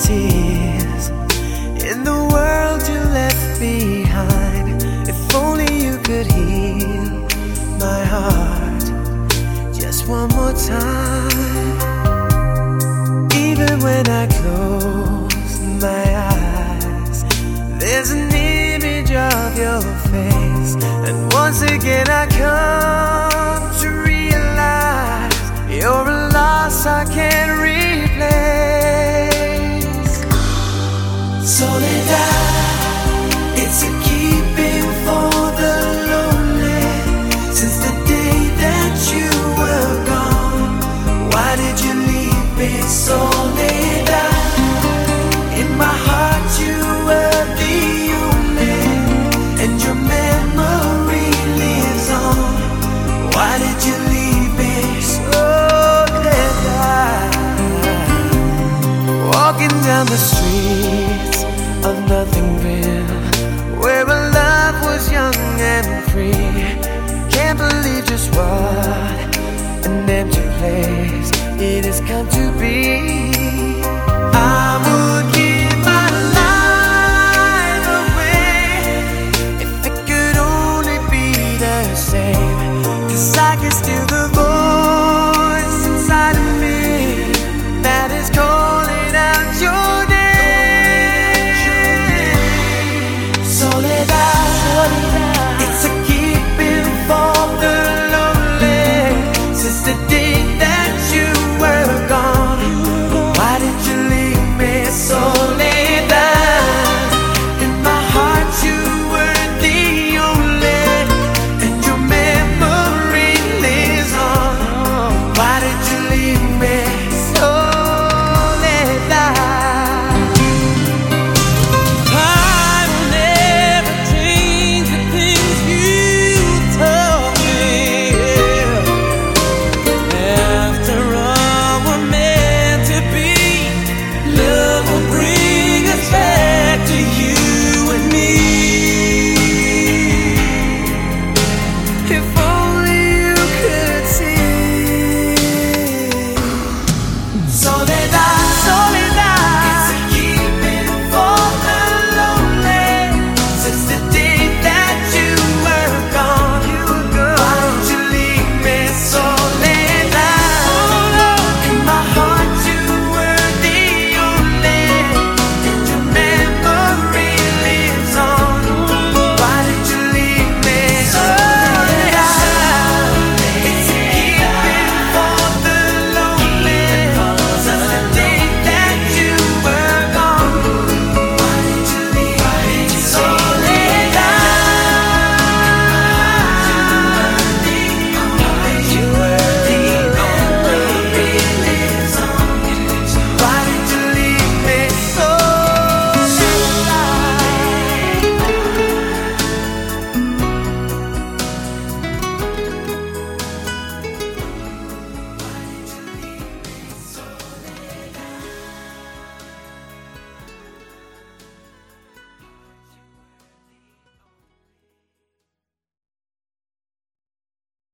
tears in the world you left behind. If only you could heal my heart just one more time. Even when I close my eyes, there's an image of your face, and once again I come Soledad, it's a keeping it has come to be.